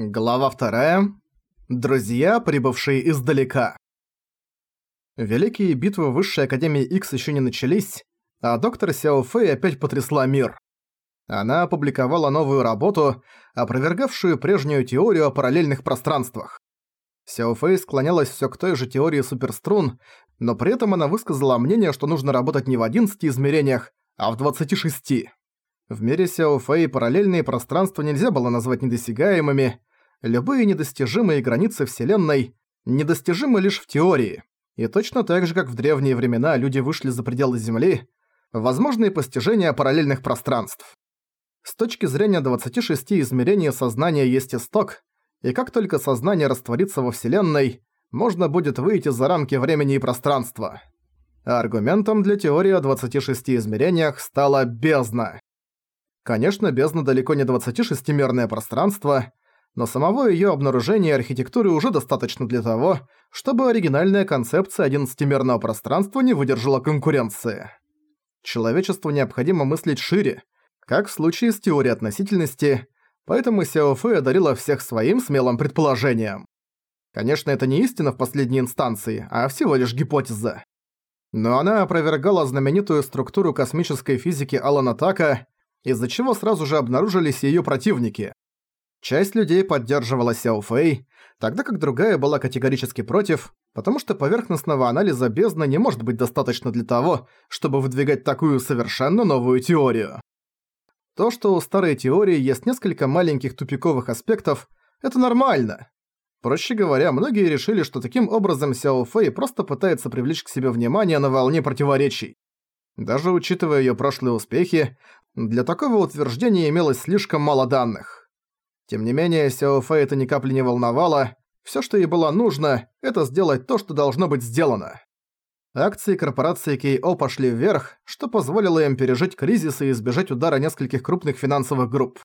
Глава вторая. Друзья, прибывшие издалека. Великие битвы Высшей Академии X еще не начались, а доктор Сяо Фэй опять потрясла мир. Она опубликовала новую работу, опровергавшую прежнюю теорию о параллельных пространствах. Сяо Фэй склонялась все к той же теории суперструн, но при этом она высказала мнение, что нужно работать не в 11 измерениях, а в 26. В мире Сяо Фэй параллельные пространства нельзя было назвать недосягаемыми, любые недостижимые границы Вселенной недостижимы лишь в теории. И точно так же, как в древние времена люди вышли за пределы Земли, возможные постижения параллельных пространств. С точки зрения 26 измерений сознания есть исток, и как только сознание растворится во Вселенной, можно будет выйти за рамки времени и пространства. аргументом для теории о 26 измерениях стала бездна. Конечно, бездна далеко не 26-мерное пространство, но самого её обнаружения и архитектуры уже достаточно для того, чтобы оригинальная концепция одиннадцатимерного пространства не выдержала конкуренции. Человечеству необходимо мыслить шире, как в случае с теорией относительности, поэтому Сяо Фэ одарила всех своим смелым предположением. Конечно, это не истина в последней инстанции, а всего лишь гипотеза. Но она опровергала знаменитую структуру космической физики Алана Така, из-за чего сразу же обнаружились её противники. Часть людей поддерживала Сяо Фэй, тогда как другая была категорически против, потому что поверхностного анализа бездны не может быть достаточно для того, чтобы выдвигать такую совершенно новую теорию. То, что у старой теории есть несколько маленьких тупиковых аспектов, это нормально. Проще говоря, многие решили, что таким образом Сяо Фэй просто пытается привлечь к себе внимание на волне противоречий. Даже учитывая её прошлые успехи, для такого утверждения имелось слишком мало данных. Тем не менее, Сяо Фэй это ни капли не волновало. Всё, что ей было нужно, это сделать то, что должно быть сделано. Акции корпорации K.O. пошли вверх, что позволило им пережить кризис и избежать удара нескольких крупных финансовых групп.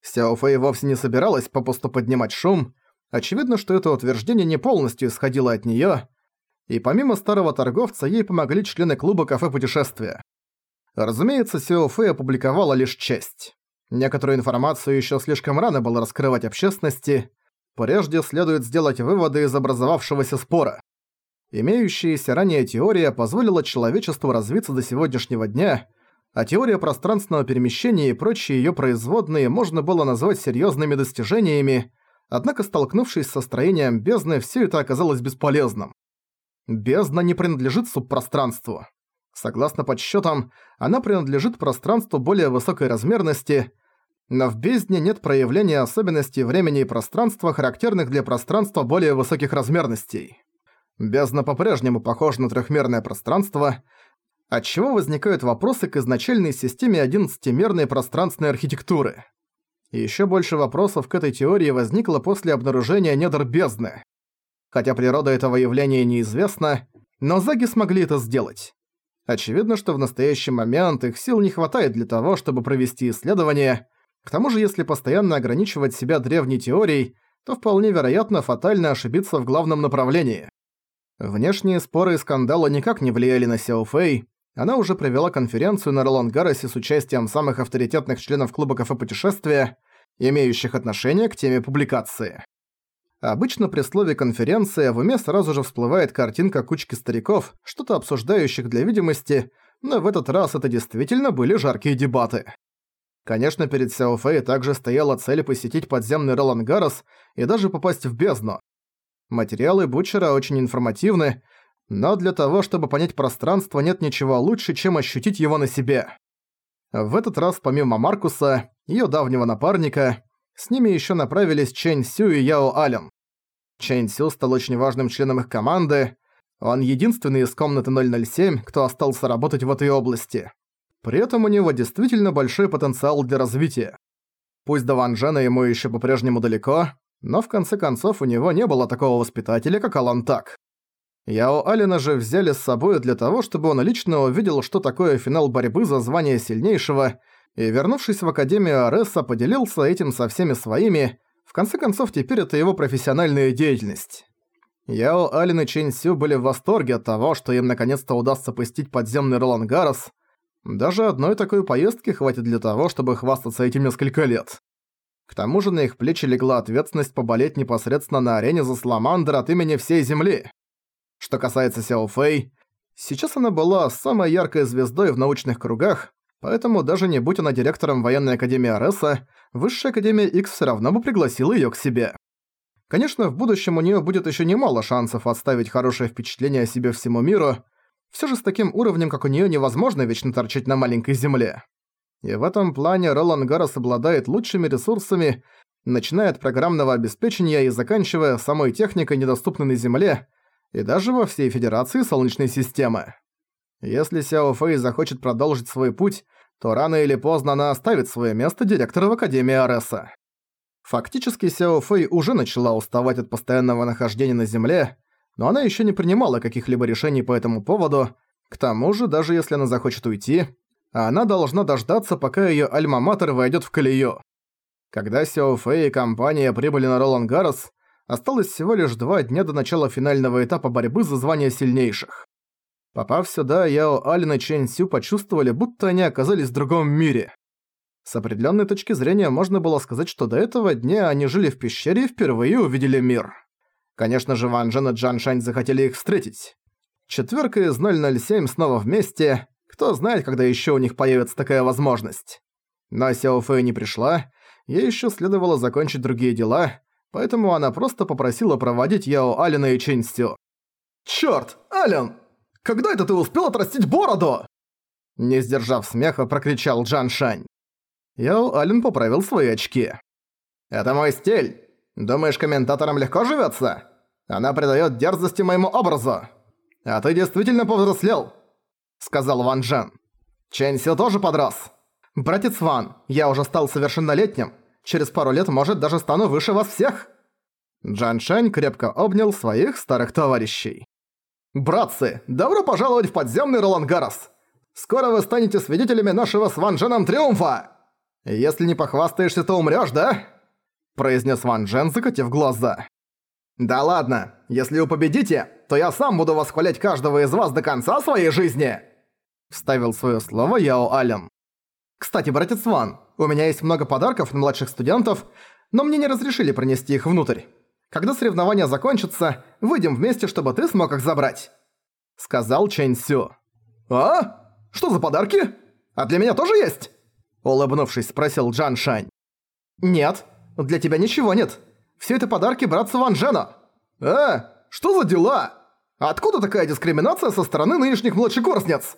Сяо Фэй вовсе не собиралась попусту поднимать шум. Очевидно, что это утверждение не полностью исходило от неё, и помимо старого торговца ей помогли члены клуба «Кафе путешествия». Разумеется, Сяо Фэй опубликовала лишь часть. Некоторую информацию еще слишком рано было раскрывать общественности, прежде следует сделать выводы из образовавшегося спора. Имеющаяся ранее теория позволила человечеству развиться до сегодняшнего дня, а теория пространственного перемещения и прочие ее производные можно было назвать серьезными достижениями, однако столкнувшись со строением бездны, все это оказалось бесполезным. Бездна не принадлежит субпространству. Согласно подсчетам, она принадлежит пространству более высокой размерности, но в бездне нет проявления особенностей времени и пространства, характерных для пространства более высоких размерностей. Бездна по-прежнему похожа на трехмерное пространство, отчего возникают вопросы к изначальной системе одиннадцатимерной пространственной архитектуры. И ещё больше вопросов к этой теории возникло после обнаружения недр бездны. Хотя природа этого явления неизвестна, но заги смогли это сделать. Очевидно, что в настоящий момент их сил не хватает для того, чтобы провести исследование. К тому же, если постоянно ограничивать себя древней теорией, то вполне вероятно фатально ошибиться в главном направлении. Внешние споры и скандалы никак не влияли на Сяо Фэй. Она уже провела конференцию на Ролангаросе с участием самых авторитетных членов клуба кафе путешествия, имеющих отношение к теме публикации. Обычно при слове «конференция» в уме сразу же всплывает картинка кучки стариков, что-то обсуждающих для видимости, но в этот раз это действительно были жаркие дебаты. Конечно, перед Сяо Фэй также стояла цель посетить подземный Ролангарос и даже попасть в бездну. Материалы Бучера очень информативны, но для того, чтобы понять пространство, нет ничего лучше, чем ощутить его на себе. В этот раз, помимо Маркуса, её давнего напарника, с ними еще направились Чэнь Сю и Яо Ален. Чэнь Сю стал очень важным членом их команды. Он единственный из комнаты 007, кто остался работать в этой области. При этом у него действительно большой потенциал для развития. Пусть до Ван Джена ему еще по-прежнему далеко, но в конце концов у него не было такого воспитателя, как Алан Так. Яо Алина же взяли с собой для того, чтобы он лично увидел, что такое финал борьбы за звание сильнейшего и, вернувшись в Академию Ареса, поделился этим со всеми своими, в конце концов, теперь это его профессиональная деятельность. Яо Алин и Чэнь Сю были в восторге от того, что им наконец-то удастся посетить подземный Ролан Гарос. Даже одной такой поездки хватит для того, чтобы хвастаться этим несколько лет. К тому же на их плечи легла ответственность поболеть непосредственно на арене за Саламандр от имени всей Земли. Что касается Сяо Фэй, сейчас она была самой яркой звездой в научных кругах, поэтому даже не будь она директором военной академии Ареса, Высшая Академия X все равно бы пригласила её к себе. Конечно, в будущем у неё будет ещё немало шансов оставить хорошее впечатление о себе всему миру, всё же с таким уровнем, как у неё, невозможно вечно торчать на маленькой земле. И в этом плане Ролан Гаррес обладает лучшими ресурсами, начиная от программного обеспечения и заканчивая самой техникой, недоступной на Земле, и даже во всей Федерации Солнечной системы. Если Сяо Фэй захочет продолжить свой путь, то рано или поздно она оставит свое место директора в Академии Ареса. Фактически Сяо Фэй уже начала уставать от постоянного нахождения на Земле, но она еще не принимала каких-либо решений по этому поводу, к тому же, даже если она захочет уйти, она должна дождаться, пока ее альма-матер войдет в колею. Когда Сяо Фэй и компания прибыли на Ролан Гаррес, осталось всего лишь два дня до начала финального этапа борьбы за звание сильнейших. Попав сюда, Яо Алин и Чэнь Сю почувствовали, будто они оказались в другом мире. С определенной точки зрения можно было сказать, что до этого дня они жили в пещере и впервые увидели мир. Конечно же, Ван Джен и Джан Шань захотели их встретить. Четверка из 007 снова вместе. Кто знает, когда еще у них появится такая возможность. Но Сяо Фэй не пришла, ей еще следовало закончить другие дела, поэтому она просто попросила проводить Яо Алина и Чэнь Сю. «Чёрт, Ален! Когда это ты успел отрастить бороду?» Не сдержав смеха, прокричал Джан Шань. Яо Ален поправил свои очки. «Это мой стиль. Думаешь, комментаторам легко живется? Она придает дерзости моему образу. А ты действительно повзрослел», — сказал Ван Джен. Чэнь Сил тоже подрос. «Братец Ван, я уже стал совершеннолетним. Через пару лет, может, даже стану выше вас всех». Джан Шань крепко обнял своих старых товарищей. «Братцы, добро пожаловать в подземный Ролангарос! Скоро вы станете свидетелями нашего с Ван Дженом триумфа!» «Если не похвастаешься, то умрёшь, да?» Произнес Ван Джен, закатив глаза. «Да ладно, если вы победите, то я сам буду восхвалять каждого из вас до конца своей жизни!» Вставил своё слово Яо Ален. «Кстати, братец Ван, у меня есть много подарков на младших студентов, но мне не разрешили принести их внутрь. Когда соревнования закончатся, выйдем вместе, чтобы ты смог их забрать», — сказал Чэнь Сю. «А? Что за подарки? А для меня тоже есть?» Улыбнувшись, спросил Джан Шань. «Нет, для тебя ничего нет. Все это подарки братца Ван Джена». «Э, что за дела? Откуда такая дискриминация со стороны нынешних младшекурсниц?»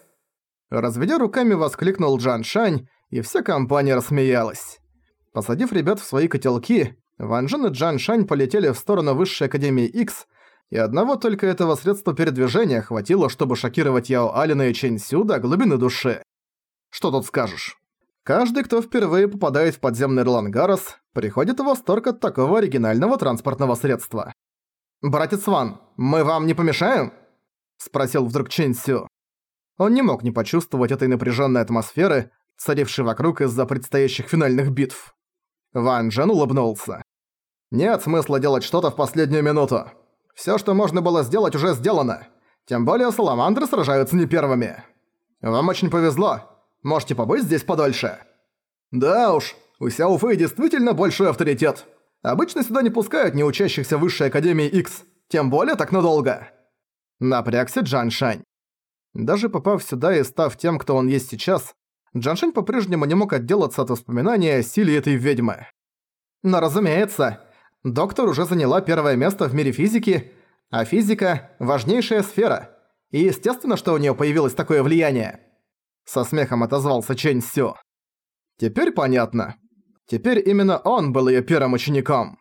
Разведя руками, воскликнул Джан Шань, и вся компания рассмеялась. Посадив ребят в свои котелки, Ван Джен и Джан Шань полетели в сторону Высшей Академии X, и одного только этого средства передвижения хватило, чтобы шокировать Яо Алина и Чэнь Сю до глубины души. Что тут скажешь? Каждый, кто впервые попадает в подземный Ролангарос, приходит в восторг от такого оригинального транспортного средства. «Братец Ван, мы вам не помешаем?» – спросил вдруг Чэнь Сю. Он не мог не почувствовать этой напряженной атмосферы, царившей вокруг из-за предстоящих финальных битв. Ван Джен улыбнулся. «Нет смысла делать что-то в последнюю минуту. Всё, что можно было сделать, уже сделано. Тем более саламандры сражаются не первыми. Вам очень повезло. Можете побыть здесь подольше». «Да уж, у Сяо Фэй действительно большой авторитет. Обычно сюда не пускают не учащихся Высшей Академии X, тем более так надолго». Напрягся Джан Шань. Даже попав сюда и став тем, кто он есть сейчас, Джан Шань по-прежнему не мог отделаться от воспоминания о силе этой ведьмы. Но разумеется, доктор уже заняла первое место в мире физики, а физика – важнейшая сфера, и естественно, что у нее появилось такое влияние. Со смехом отозвался Чэнь Сю. Теперь понятно. Теперь именно он был ее первым учеником.